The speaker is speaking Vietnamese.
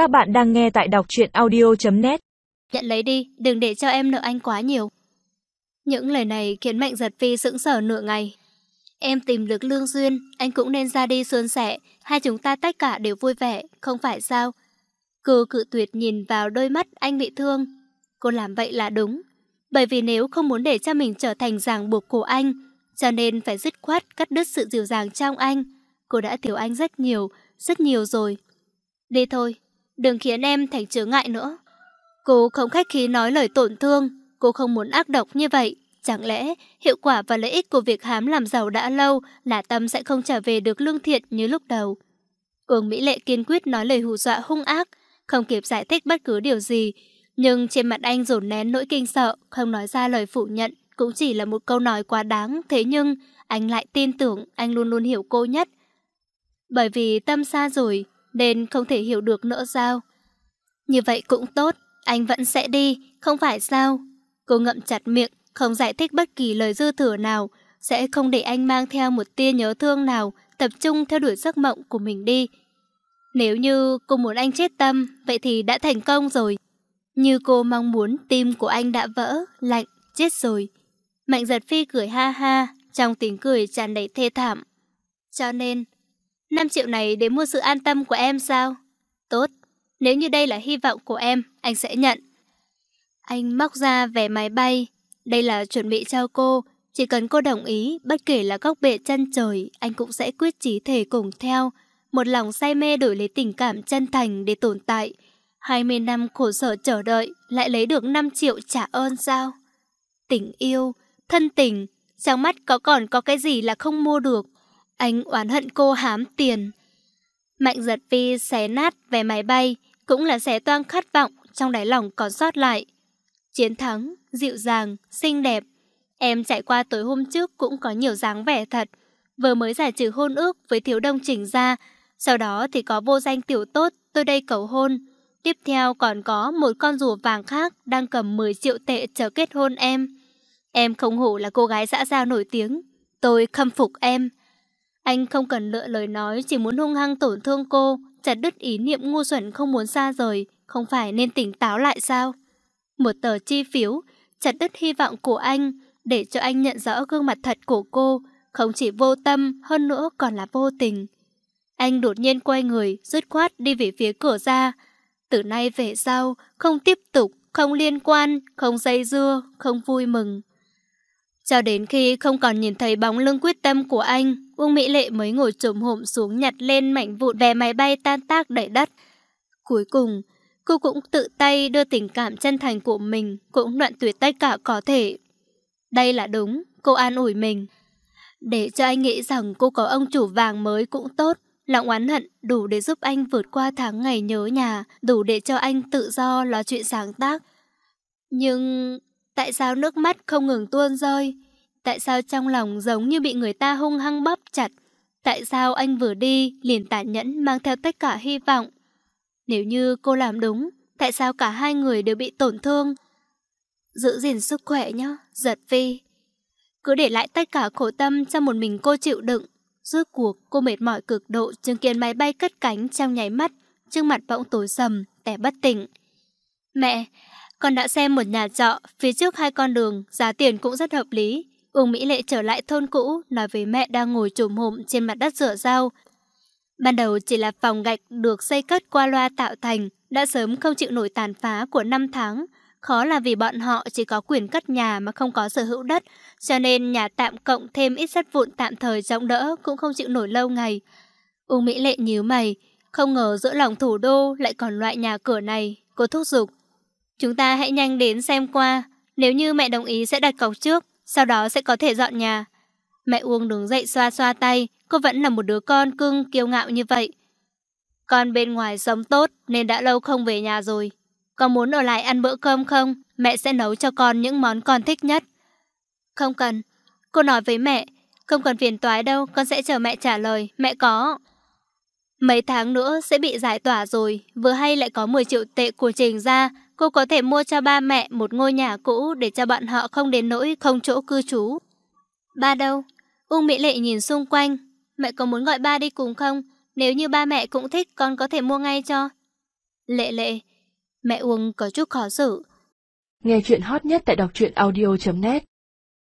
Các bạn đang nghe tại đọc truyện audio.net Nhận lấy đi, đừng để cho em nợ anh quá nhiều. Những lời này khiến Mạnh Giật Phi sững sờ nửa ngày. Em tìm được lương duyên, anh cũng nên ra đi xuân sẻ, hai chúng ta tất cả đều vui vẻ, không phải sao? Cô cự tuyệt nhìn vào đôi mắt anh bị thương. Cô làm vậy là đúng. Bởi vì nếu không muốn để cho mình trở thành ràng buộc của anh, cho nên phải dứt khoát cắt đứt sự dịu dàng trong anh. Cô đã thiếu anh rất nhiều, rất nhiều rồi. Đi thôi, đừng khiến em thành chướng ngại nữa. Cô không khách khí nói lời tổn thương, cô không muốn ác độc như vậy. Chẳng lẽ hiệu quả và lợi ích của việc hám làm giàu đã lâu là tâm sẽ không trở về được lương thiện như lúc đầu? Uông Mỹ Lệ kiên quyết nói lời hù dọa hung ác, không kịp giải thích bất cứ điều gì. Nhưng trên mặt anh dồn nén nỗi kinh sợ, không nói ra lời phủ nhận, cũng chỉ là một câu nói quá đáng. Thế nhưng, anh lại tin tưởng anh luôn luôn hiểu cô nhất. Bởi vì tâm xa rồi, nên không thể hiểu được nữa sao? Như vậy cũng tốt, anh vẫn sẽ đi, không phải sao? Cô ngậm chặt miệng, không giải thích bất kỳ lời dư thừa nào, sẽ không để anh mang theo một tia nhớ thương nào, tập trung theo đuổi giấc mộng của mình đi. Nếu như cô muốn anh chết tâm, vậy thì đã thành công rồi. Như cô mong muốn tim của anh đã vỡ, lạnh, chết rồi. Mạnh giật phi cười ha ha, trong tiếng cười tràn đầy thê thảm. Cho nên, 5 triệu này để mua sự an tâm của em sao? Tốt, nếu như đây là hy vọng của em, anh sẽ nhận. Anh móc ra vé máy bay. Đây là chuẩn bị cho cô. Chỉ cần cô đồng ý, bất kể là góc bệ chân trời, anh cũng sẽ quyết chí thể cùng theo. Một lòng say mê đổi lấy tình cảm chân thành để tồn tại. 20 năm khổ sở chờ đợi, lại lấy được 5 triệu trả ơn sao? Tình yêu, thân tình, trong mắt có còn có cái gì là không mua được. Anh oán hận cô hám tiền. Mạnh giật phi xé nát vé máy bay, cũng là xé toang khát vọng trong đáy lòng còn sót lại. Chiến thắng, dịu dàng, xinh đẹp. Em chạy qua tối hôm trước cũng có nhiều dáng vẻ thật. Vừa mới giải trừ hôn ước với thiếu đông chỉnh ra, sau đó thì có vô danh tiểu tốt tôi đây cầu hôn. Tiếp theo còn có một con rùa vàng khác đang cầm 10 triệu tệ chờ kết hôn em. Em không hổ là cô gái xã giao nổi tiếng. Tôi khâm phục em. Anh không cần lựa lời nói, chỉ muốn hung hăng tổn thương cô, chặt đứt ý niệm ngu xuẩn không muốn xa rời, không phải nên tỉnh táo lại sao? Một tờ chi phiếu, chặt đứt hy vọng của anh, để cho anh nhận rõ gương mặt thật của cô, không chỉ vô tâm, hơn nữa còn là vô tình. Anh đột nhiên quay người, dứt khoát đi về phía cửa ra. Từ nay về sau, không tiếp tục, không liên quan, không dây dưa, không vui mừng. Cho đến khi không còn nhìn thấy bóng lưng quyết tâm của anh, Uông Mỹ Lệ mới ngồi trồm hổm xuống nhặt lên mảnh vụn vé máy bay tan tác đầy đất. Cuối cùng, cô cũng tự tay đưa tình cảm chân thành của mình, cũng đoạn tuyệt tất cả có thể. Đây là đúng, cô an ủi mình. Để cho anh nghĩ rằng cô có ông chủ vàng mới cũng tốt, lòng oán hận đủ để giúp anh vượt qua tháng ngày nhớ nhà, đủ để cho anh tự do lo chuyện sáng tác. Nhưng tại sao nước mắt không ngừng tuôn rơi? Tại sao trong lòng giống như bị người ta hung hăng bóp chặt? Tại sao anh vừa đi liền tàn nhẫn mang theo tất cả hy vọng? Nếu như cô làm đúng, tại sao cả hai người đều bị tổn thương? Giữ gìn sức khỏe nhé, giật phi. Cứ để lại tất cả khổ tâm cho một mình cô chịu đựng. Rốt cuộc cô mệt mỏi cực độ chứng kiến máy bay cất cánh trong nháy mắt, trước mặt bỗng tối sầm, tẻ bất tỉnh. Mẹ, con đã xem một nhà trọ, phía trước hai con đường, giá tiền cũng rất hợp lý. Uông Mỹ Lệ trở lại thôn cũ, nói với mẹ đang ngồi trùm hổm trên mặt đất rửa rau. Ban đầu chỉ là phòng gạch được xây cất qua loa tạo thành, đã sớm không chịu nổi tàn phá của năm tháng. Khó là vì bọn họ chỉ có quyền cất nhà mà không có sở hữu đất, cho nên nhà tạm cộng thêm ít sắt vụn tạm thời rộng đỡ cũng không chịu nổi lâu ngày. Uông Mỹ Lệ nhíu mày, không ngờ giữa lòng thủ đô lại còn loại nhà cửa này, cô thúc giục. Chúng ta hãy nhanh đến xem qua, nếu như mẹ đồng ý sẽ đặt cọc trước, sau đó sẽ có thể dọn nhà. Mẹ Uông đứng dậy xoa xoa tay, cô vẫn là một đứa con cưng kiêu ngạo như vậy. Con bên ngoài sống tốt nên đã lâu không về nhà rồi. Con muốn ở lại ăn bữa cơm không? Mẹ sẽ nấu cho con những món con thích nhất. Không cần. Cô nói với mẹ, không cần phiền toái đâu, con sẽ chờ mẹ trả lời. Mẹ có. Mấy tháng nữa sẽ bị giải tỏa rồi, vừa hay lại có 10 triệu tệ của Trình ra, cô có thể mua cho ba mẹ một ngôi nhà cũ để cho bọn họ không đến nỗi không chỗ cư trú. Ba đâu? Ung Mỹ Lệ nhìn xung quanh. Mẹ có muốn gọi ba đi cùng không? Nếu như ba mẹ cũng thích con có thể mua ngay cho. Lệ lệ, mẹ Uông có chút khó xử. Nghe chuyện hot nhất tại đọc truyện audio.net